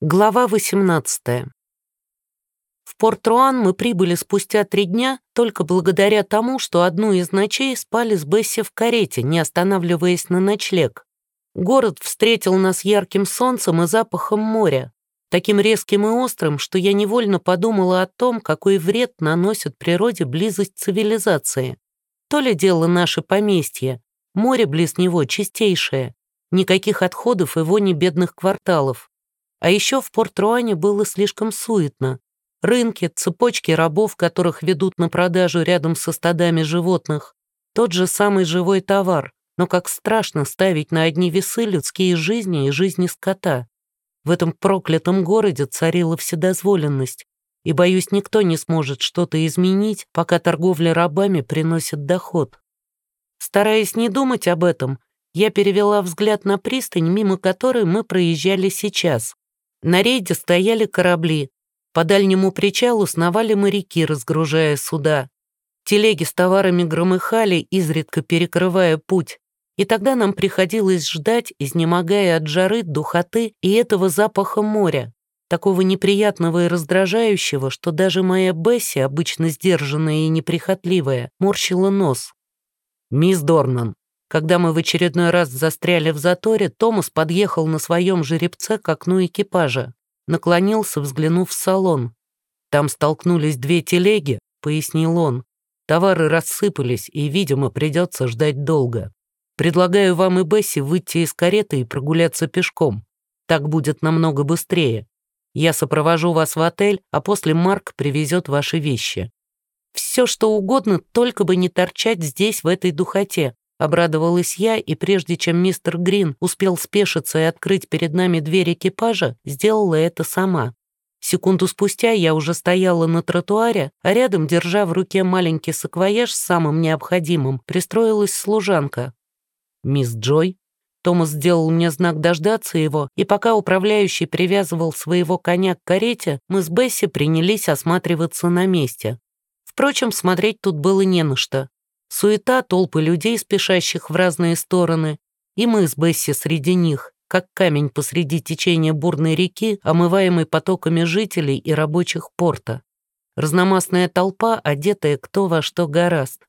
Глава 18. В Порт-Руан мы прибыли спустя три дня только благодаря тому, что одну из ночей спали с Бесси в карете, не останавливаясь на ночлег. Город встретил нас ярким солнцем и запахом моря, таким резким и острым, что я невольно подумала о том, какой вред наносит природе близость цивилизации. То ли дело наше поместье, море близ него чистейшее, никаких отходов и вони бедных кварталов. А еще в Порт-Руане было слишком суетно. Рынки, цепочки рабов, которых ведут на продажу рядом со стадами животных. Тот же самый живой товар, но как страшно ставить на одни весы людские жизни и жизни скота. В этом проклятом городе царила вседозволенность, и, боюсь, никто не сможет что-то изменить, пока торговля рабами приносит доход. Стараясь не думать об этом, я перевела взгляд на пристань, мимо которой мы проезжали сейчас. На рейде стояли корабли. По дальнему причалу сновали моряки, разгружая суда. Телеги с товарами громыхали, изредка перекрывая путь. И тогда нам приходилось ждать, изнемогая от жары, духоты и этого запаха моря, такого неприятного и раздражающего, что даже моя Бесси, обычно сдержанная и неприхотливая, морщила нос. «Мисс Дорнан, когда мы в очередной раз застряли в заторе, Томас подъехал на своем жеребце к окну экипажа, наклонился, взглянув в салон. «Там столкнулись две телеги», — пояснил он. «Товары рассыпались, и, видимо, придется ждать долго. Предлагаю вам и Бесси выйти из кареты и прогуляться пешком. Так будет намного быстрее. Я сопровожу вас в отель, а после Марк привезет ваши вещи. Все, что угодно, только бы не торчать здесь, в этой духоте. Обрадовалась я, и прежде чем мистер Грин успел спешиться и открыть перед нами дверь экипажа, сделала это сама. Секунду спустя я уже стояла на тротуаре, а рядом, держа в руке маленький саквояж с самым необходимым, пристроилась служанка. «Мисс Джой?» Томас сделал мне знак дождаться его, и пока управляющий привязывал своего коня к карете, мы с Бесси принялись осматриваться на месте. Впрочем, смотреть тут было не на что. Суета толпы людей, спешащих в разные стороны, и мы с Бесси среди них, как камень посреди течения бурной реки, омываемой потоками жителей и рабочих порта. Разномастная толпа, одетая кто во что гораст.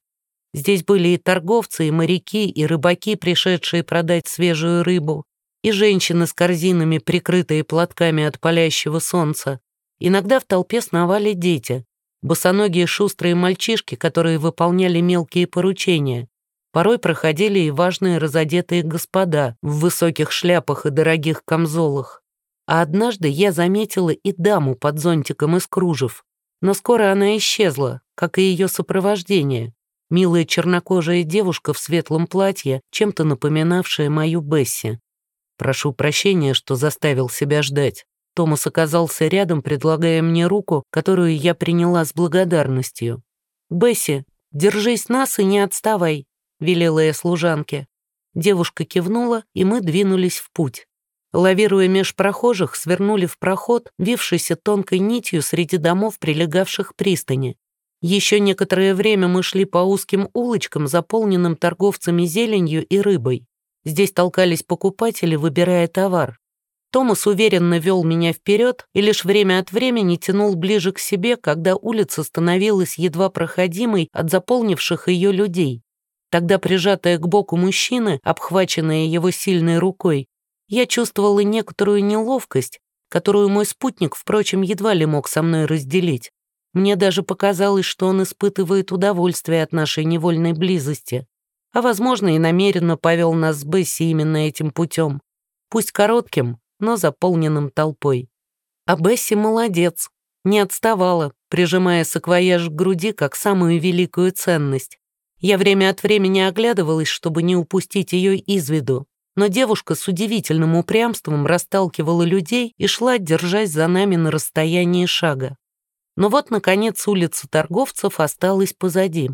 Здесь были и торговцы, и моряки, и рыбаки, пришедшие продать свежую рыбу, и женщины с корзинами, прикрытые платками от палящего солнца. Иногда в толпе сновали дети, босоногие шустрые мальчишки, которые выполняли мелкие поручения. Порой проходили и важные разодетые господа в высоких шляпах и дорогих камзолах. А однажды я заметила и даму под зонтиком из кружев, но скоро она исчезла, как и ее сопровождение. Милая чернокожая девушка в светлом платье, чем-то напоминавшая мою Бесси. Прошу прощения, что заставил себя ждать. Томас оказался рядом, предлагая мне руку, которую я приняла с благодарностью. «Бесси, держись нас и не отставай», — велела я служанке. Девушка кивнула, и мы двинулись в путь. Лавируя меж прохожих, свернули в проход, вившийся тонкой нитью среди домов, прилегавших к пристани. Еще некоторое время мы шли по узким улочкам, заполненным торговцами зеленью и рыбой. Здесь толкались покупатели, выбирая товар. Томас уверенно вел меня вперед и лишь время от времени тянул ближе к себе, когда улица становилась едва проходимой от заполнивших ее людей. Тогда, прижатая к боку мужчины, обхваченная его сильной рукой, я чувствовала некоторую неловкость, которую мой спутник, впрочем, едва ли мог со мной разделить. Мне даже показалось, что он испытывает удовольствие от нашей невольной близости, а, возможно, и намеренно повел нас с Бесси именно этим путем. Пусть коротким, но заполненным толпой. А Бесси молодец, не отставала, прижимая саквояж к груди как самую великую ценность. Я время от времени оглядывалась, чтобы не упустить ее из виду, но девушка с удивительным упрямством расталкивала людей и шла, держась за нами на расстоянии шага. Но вот, наконец, улица торговцев осталась позади.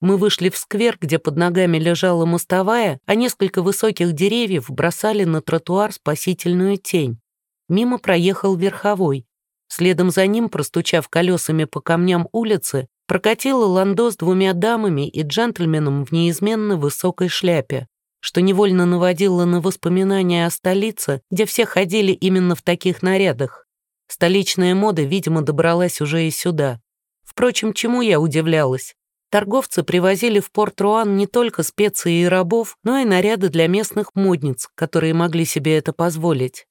Мы вышли в сквер, где под ногами лежала мостовая, а несколько высоких деревьев бросали на тротуар спасительную тень. Мимо проехал верховой. Следом за ним, простучав колесами по камням улицы, прокатила ландо с двумя дамами и джентльменом в неизменно высокой шляпе. что невольно наводило на воспоминания о столице, где все ходили именно в таких нарядах. Столичная мода, видимо, добралась уже и сюда. Впрочем, чему я удивлялась? Торговцы привозили в порт Руан не только специи и рабов, но и наряды для местных модниц, которые могли себе это позволить.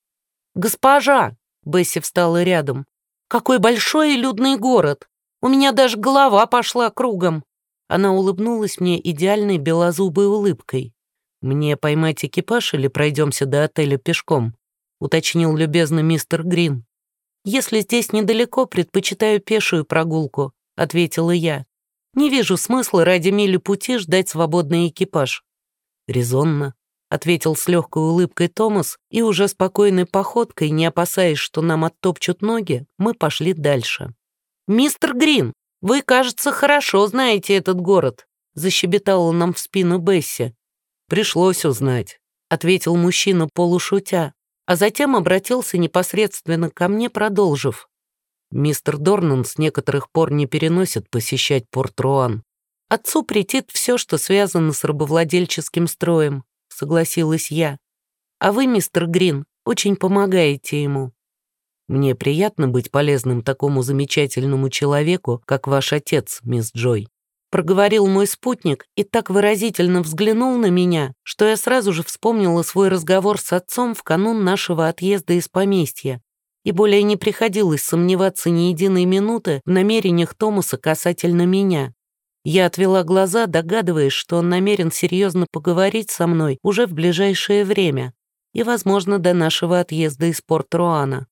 «Госпожа!» — Бесси встала рядом. «Какой большой и людный город! У меня даже голова пошла кругом!» Она улыбнулась мне идеальной белозубой улыбкой. «Мне поймать экипаж или пройдемся до отеля пешком?» — уточнил любезно мистер Грин. «Если здесь недалеко, предпочитаю пешую прогулку», — ответила я. «Не вижу смысла ради мили пути ждать свободный экипаж». «Резонно», — ответил с легкой улыбкой Томас, и уже спокойной походкой, не опасаясь, что нам оттопчут ноги, мы пошли дальше. «Мистер Грин, вы, кажется, хорошо знаете этот город», — защебетала нам в спину Бесси. «Пришлось узнать», — ответил мужчина полушутя, а затем обратился непосредственно ко мне, продолжив. «Мистер Дорнан с некоторых пор не переносит посещать Порт-Руан. Отцу претит все, что связано с рабовладельческим строем, согласилась я. «А вы, мистер Грин, очень помогаете ему». «Мне приятно быть полезным такому замечательному человеку, как ваш отец, мисс Джой», проговорил мой спутник и так выразительно взглянул на меня, что я сразу же вспомнила свой разговор с отцом в канун нашего отъезда из поместья. И более не приходилось сомневаться ни единой минуты в намерениях Томаса касательно меня. Я отвела глаза, догадываясь, что он намерен серьезно поговорить со мной уже в ближайшее время и, возможно, до нашего отъезда из Порт-Руана.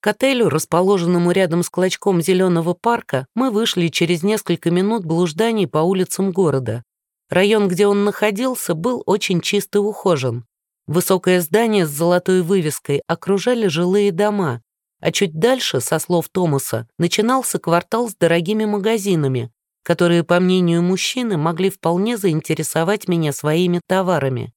К отелю, расположенному рядом с клочком зеленого парка, мы вышли через несколько минут блужданий по улицам города. Район, где он находился, был очень чист и ухожен. Высокое здание с золотой вывеской окружали жилые дома, а чуть дальше, со слов Томаса, начинался квартал с дорогими магазинами, которые, по мнению мужчины, могли вполне заинтересовать меня своими товарами.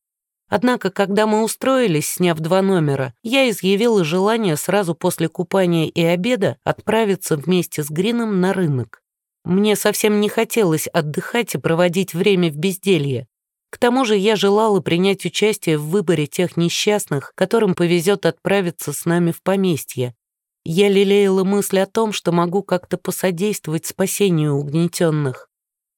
Однако, когда мы устроились, сняв два номера, я изъявила желание сразу после купания и обеда отправиться вместе с Грином на рынок. Мне совсем не хотелось отдыхать и проводить время в безделье. К тому же я желала принять участие в выборе тех несчастных, которым повезет отправиться с нами в поместье, я лелеяла мысль о том, что могу как-то посодействовать спасению угнетенных.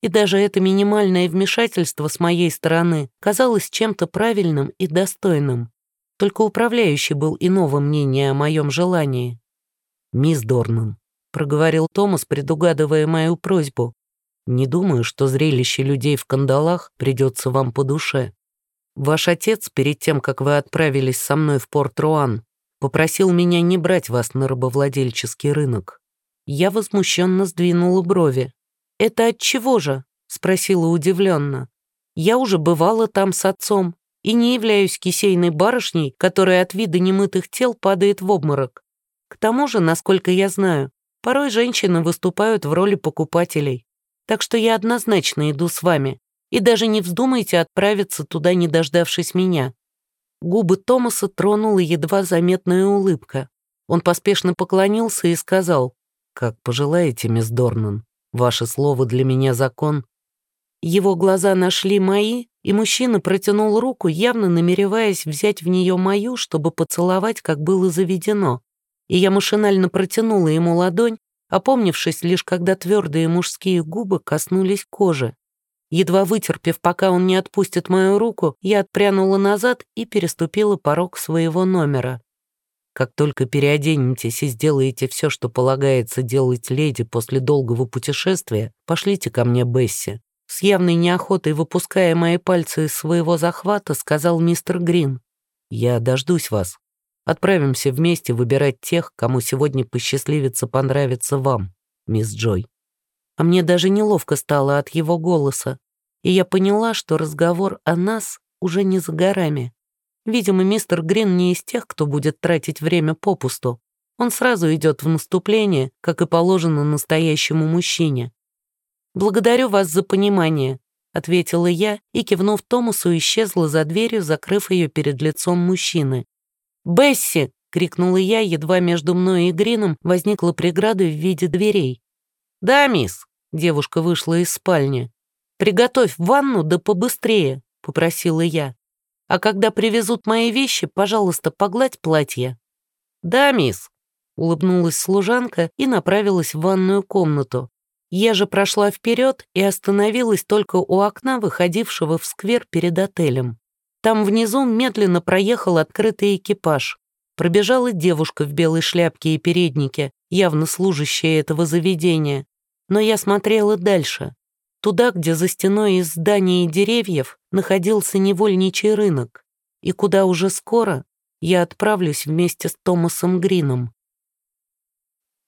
И даже это минимальное вмешательство с моей стороны казалось чем-то правильным и достойным. Только управляющий был иного мнения о моем желании. «Мисс Дорнан», — проговорил Томас, предугадывая мою просьбу, «не думаю, что зрелище людей в кандалах придется вам по душе. Ваш отец, перед тем, как вы отправились со мной в Порт-Руан, Попросил меня не брать вас на рабовладельческий рынок. Я возмущенно сдвинула брови. «Это от чего же?» — спросила удивленно. «Я уже бывала там с отцом и не являюсь кисейной барышней, которая от вида немытых тел падает в обморок. К тому же, насколько я знаю, порой женщины выступают в роли покупателей. Так что я однозначно иду с вами. И даже не вздумайте отправиться туда, не дождавшись меня. Губы Томаса тронула едва заметная улыбка. Он поспешно поклонился и сказал, «Как пожелаете, мисс Дорнан, ваше слово для меня закон». Его глаза нашли мои, и мужчина протянул руку, явно намереваясь взять в нее мою, чтобы поцеловать, как было заведено. И я машинально протянула ему ладонь, опомнившись лишь когда твердые мужские губы коснулись кожи. Едва вытерпев, пока он не отпустит мою руку, я отпрянула назад и переступила порог своего номера. Как только переоденетесь и сделаете все, что полагается делать леди после долгого путешествия, пошлите ко мне Бесси. С явной неохотой выпуская мои пальцы из своего захвата, сказал мистер Грин. «Я дождусь вас. Отправимся вместе выбирать тех, кому сегодня посчастливится понравиться вам, мисс Джой» а мне даже неловко стало от его голоса, и я поняла, что разговор о нас уже не за горами. Видимо, мистер Грин не из тех, кто будет тратить время попусту. Он сразу идет в наступление, как и положено настоящему мужчине. «Благодарю вас за понимание», — ответила я и, кивнув Томасу, исчезла за дверью, закрыв ее перед лицом мужчины. «Бесси!» — крикнула я, едва между мной и Грином возникла преграда в виде дверей. «Да, мисс», Девушка вышла из спальни. «Приготовь ванну, да побыстрее!» — попросила я. «А когда привезут мои вещи, пожалуйста, погладь платье». «Да, мисс», — улыбнулась служанка и направилась в ванную комнату. Я же прошла вперед и остановилась только у окна, выходившего в сквер перед отелем. Там внизу медленно проехал открытый экипаж. Пробежала девушка в белой шляпке и переднике, явно служащая этого заведения. Но я смотрела дальше. Туда, где за стеной из зданий и деревьев находился невольничий рынок, и куда уже скоро я отправлюсь вместе с Томасом Грином.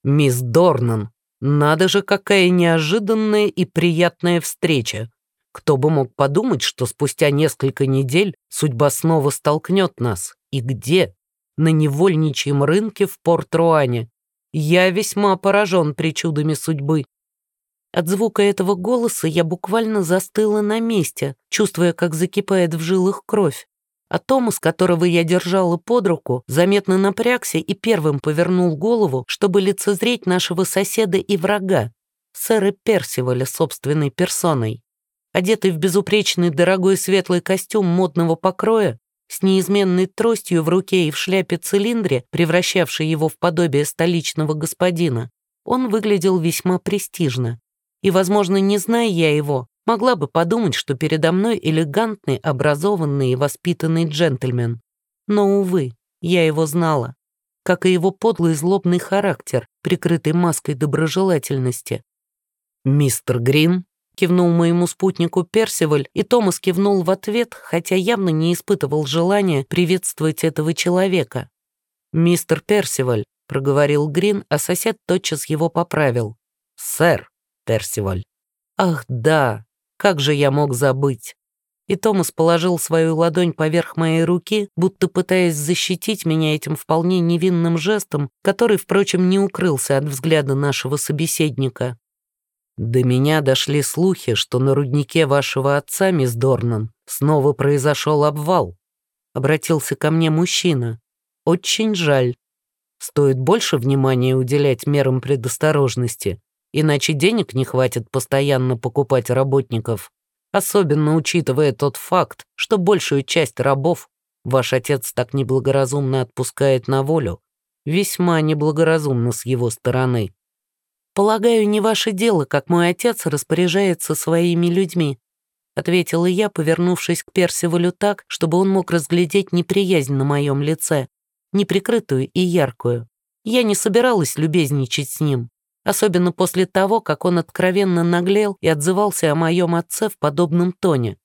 «Мисс Дорнан, надо же, какая неожиданная и приятная встреча! Кто бы мог подумать, что спустя несколько недель судьба снова столкнет нас? И где? На невольничьем рынке в Порт-Руане. Я весьма поражен причудами судьбы. От звука этого голоса я буквально застыла на месте, чувствуя, как закипает в жилах кровь. А Томас, которого я держала под руку, заметно напрягся и первым повернул голову, чтобы лицезреть нашего соседа и врага, сэра Персиваля собственной персоной. Одетый в безупречный дорогой светлый костюм модного покроя, с неизменной тростью в руке и в шляпе-цилиндре, превращавшей его в подобие столичного господина, он выглядел весьма престижно и, возможно, не зная я его, могла бы подумать, что передо мной элегантный, образованный и воспитанный джентльмен. Но, увы, я его знала, как и его подлый злобный характер, прикрытый маской доброжелательности. «Мистер Грин?» — кивнул моему спутнику Персиваль, и Томас кивнул в ответ, хотя явно не испытывал желания приветствовать этого человека. «Мистер Персиваль», — проговорил Грин, а сосед тотчас его поправил. «Сэр». Персиваль. Ах, да, как же я мог забыть? И Томас положил свою ладонь поверх моей руки, будто пытаясь защитить меня этим вполне невинным жестом, который, впрочем, не укрылся от взгляда нашего собеседника. «До меня дошли слухи, что на руднике вашего отца, мисс Дорнан, снова произошел обвал», — обратился ко мне мужчина. «Очень жаль. Стоит больше внимания уделять мерам предосторожности, иначе денег не хватит постоянно покупать работников, особенно учитывая тот факт, что большую часть рабов ваш отец так неблагоразумно отпускает на волю, весьма неблагоразумно с его стороны. «Полагаю, не ваше дело, как мой отец распоряжается своими людьми», ответила я, повернувшись к Персивалю так, чтобы он мог разглядеть неприязнь на моем лице, неприкрытую и яркую. Я не собиралась любезничать с ним особенно после того, как он откровенно наглел и отзывался о моем отце в подобном тоне.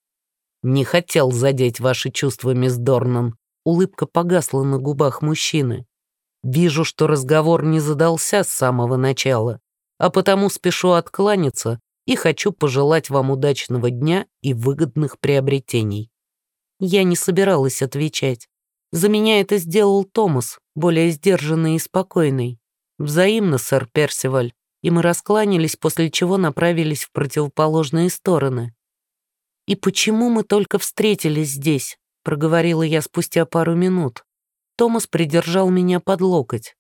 «Не хотел задеть ваши чувства, мисс Дорнан». Улыбка погасла на губах мужчины. «Вижу, что разговор не задался с самого начала, а потому спешу откланяться и хочу пожелать вам удачного дня и выгодных приобретений». Я не собиралась отвечать. За меня это сделал Томас, более сдержанный и спокойный. «Взаимно, сэр Персиваль», и мы раскланялись, после чего направились в противоположные стороны. «И почему мы только встретились здесь?» — проговорила я спустя пару минут. Томас придержал меня под локоть.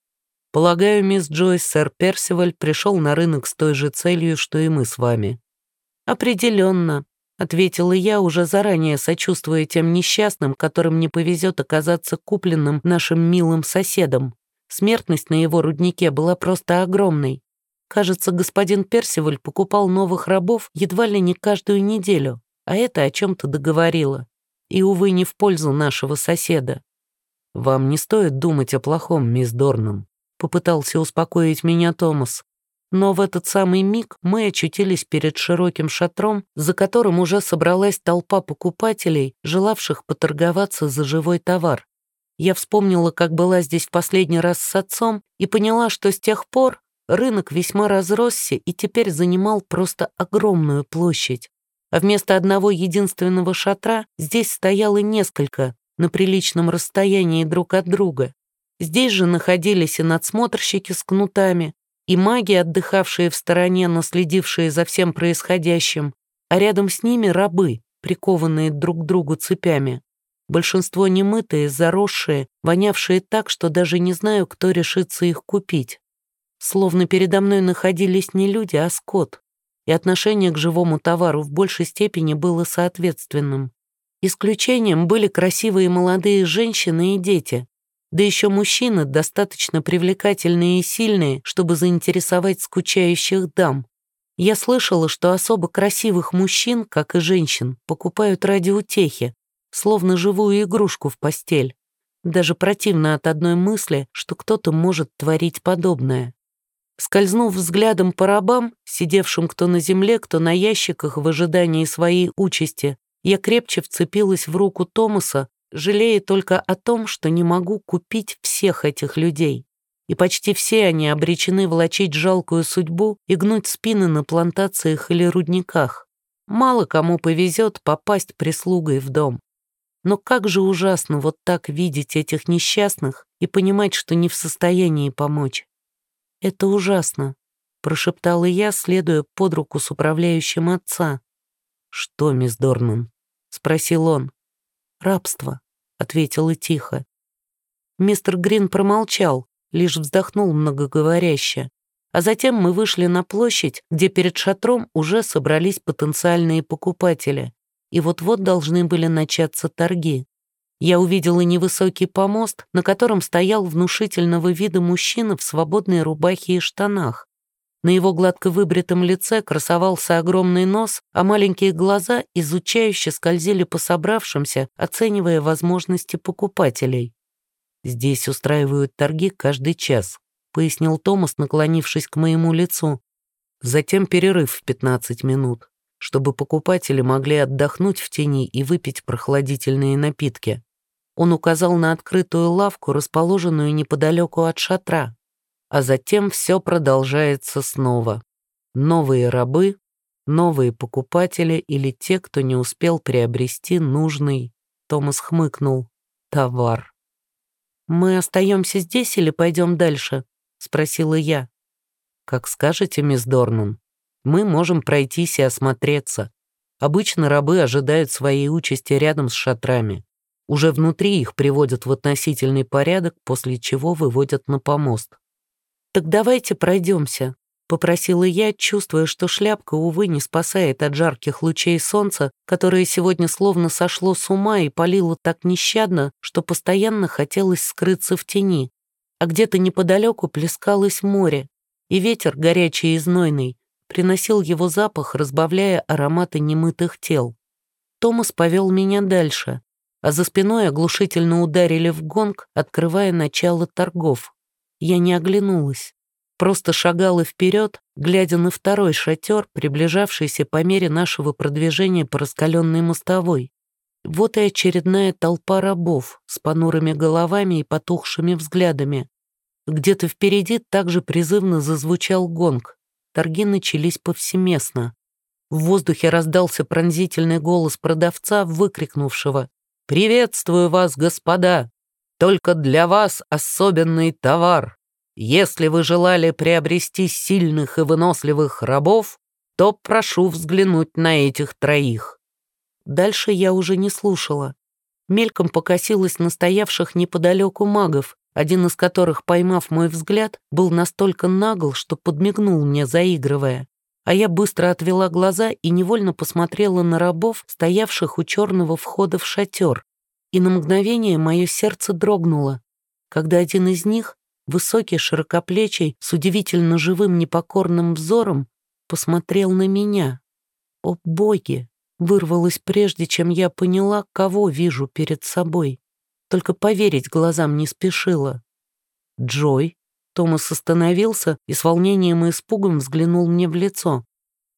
«Полагаю, мисс Джойс, сэр Персиваль пришел на рынок с той же целью, что и мы с вами». «Определенно», — ответила я, уже заранее сочувствуя тем несчастным, которым не повезет оказаться купленным нашим милым соседом. Смертность на его руднике была просто огромной. Кажется, господин Персиваль покупал новых рабов едва ли не каждую неделю, а это о чем-то договорило. И, увы, не в пользу нашего соседа. «Вам не стоит думать о плохом, мисс Дорнан», — попытался успокоить меня Томас. Но в этот самый миг мы очутились перед широким шатром, за которым уже собралась толпа покупателей, желавших поторговаться за живой товар. Я вспомнила, как была здесь в последний раз с отцом, и поняла, что с тех пор рынок весьма разросся и теперь занимал просто огромную площадь. А вместо одного единственного шатра здесь стояло несколько, на приличном расстоянии друг от друга. Здесь же находились и надсмотрщики с кнутами, и маги, отдыхавшие в стороне, но следившие за всем происходящим, а рядом с ними рабы, прикованные друг к другу цепями. Большинство немытые, заросшие, вонявшие так, что даже не знаю, кто решится их купить. Словно передо мной находились не люди, а скот, и отношение к живому товару в большей степени было соответственным. Исключением были красивые молодые женщины и дети, да еще мужчины достаточно привлекательные и сильные, чтобы заинтересовать скучающих дам. Я слышала, что особо красивых мужчин, как и женщин, покупают ради утехи, словно живую игрушку в постель. Даже противно от одной мысли, что кто-то может творить подобное. Скользнув взглядом по рабам, сидевшим кто на земле, кто на ящиках в ожидании своей участи, я крепче вцепилась в руку Томаса, жалея только о том, что не могу купить всех этих людей. И почти все они обречены влачить жалкую судьбу и гнуть спины на плантациях или рудниках. Мало кому повезет попасть прислугой в дом. Но как же ужасно вот так видеть этих несчастных и понимать, что не в состоянии помочь. «Это ужасно», — прошептала я, следуя под руку с управляющим отца. «Что, мисс Дорман?» — спросил он. «Рабство», — ответила тихо. Мистер Грин промолчал, лишь вздохнул многоговоряще. А затем мы вышли на площадь, где перед шатром уже собрались потенциальные покупатели, и вот-вот должны были начаться торги. Я увидела невысокий помост, на котором стоял внушительного вида мужчина в свободной рубахе и штанах. На его гладко выбритом лице красовался огромный нос, а маленькие глаза изучающе скользили по собравшимся, оценивая возможности покупателей. «Здесь устраивают торги каждый час», — пояснил Томас, наклонившись к моему лицу. Затем перерыв в 15 минут, чтобы покупатели могли отдохнуть в тени и выпить прохладительные напитки. Он указал на открытую лавку, расположенную неподалеку от шатра. А затем все продолжается снова. Новые рабы, новые покупатели или те, кто не успел приобрести нужный, Томас хмыкнул, товар. «Мы остаемся здесь или пойдем дальше?» — спросила я. «Как скажете, мисс Дорнан, мы можем пройтись и осмотреться. Обычно рабы ожидают своей участи рядом с шатрами. Уже внутри их приводят в относительный порядок, после чего выводят на помост. «Так давайте пройдемся», — попросила я, чувствуя, что шляпка, увы, не спасает от жарких лучей солнца, которое сегодня словно сошло с ума и палило так нещадно, что постоянно хотелось скрыться в тени. А где-то неподалеку плескалось море, и ветер, горячий и знойный, приносил его запах, разбавляя ароматы немытых тел. Томас повел меня дальше, а за спиной оглушительно ударили в гонг, открывая начало торгов. Я не оглянулась, просто шагала вперед, глядя на второй шатер, приближавшийся по мере нашего продвижения по раскаленной мостовой. Вот и очередная толпа рабов с понурыми головами и потухшими взглядами. Где-то впереди также призывно зазвучал гонг. Торги начались повсеместно. В воздухе раздался пронзительный голос продавца, выкрикнувшего «Приветствую вас, господа! Только для вас особенный товар. Если вы желали приобрести сильных и выносливых рабов, то прошу взглянуть на этих троих». Дальше я уже не слушала. Мельком покосилась на стоявших неподалеку магов, один из которых, поймав мой взгляд, был настолько нагл, что подмигнул мне, заигрывая а я быстро отвела глаза и невольно посмотрела на рабов, стоявших у черного входа в шатер. И на мгновение мое сердце дрогнуло, когда один из них, высокий, широкоплечий, с удивительно живым непокорным взором, посмотрел на меня. О боги! Вырвалось прежде, чем я поняла, кого вижу перед собой. Только поверить глазам не спешила. Джой Томас остановился и с волнением и испугом взглянул мне в лицо.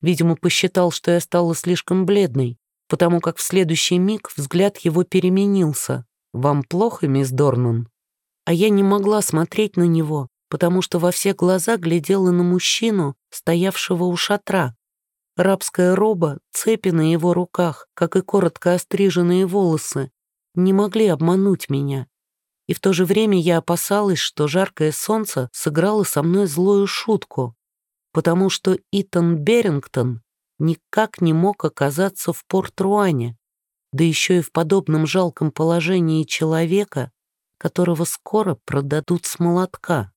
Видимо, посчитал, что я стала слишком бледной, потому как в следующий миг взгляд его переменился. «Вам плохо, мисс Дорнан?» А я не могла смотреть на него, потому что во все глаза глядела на мужчину, стоявшего у шатра. Рабская роба, цепи на его руках, как и коротко остриженные волосы, не могли обмануть меня и в то же время я опасалась, что жаркое солнце сыграло со мной злую шутку, потому что Итан Берингтон никак не мог оказаться в Порт-Руане, да еще и в подобном жалком положении человека, которого скоро продадут с молотка.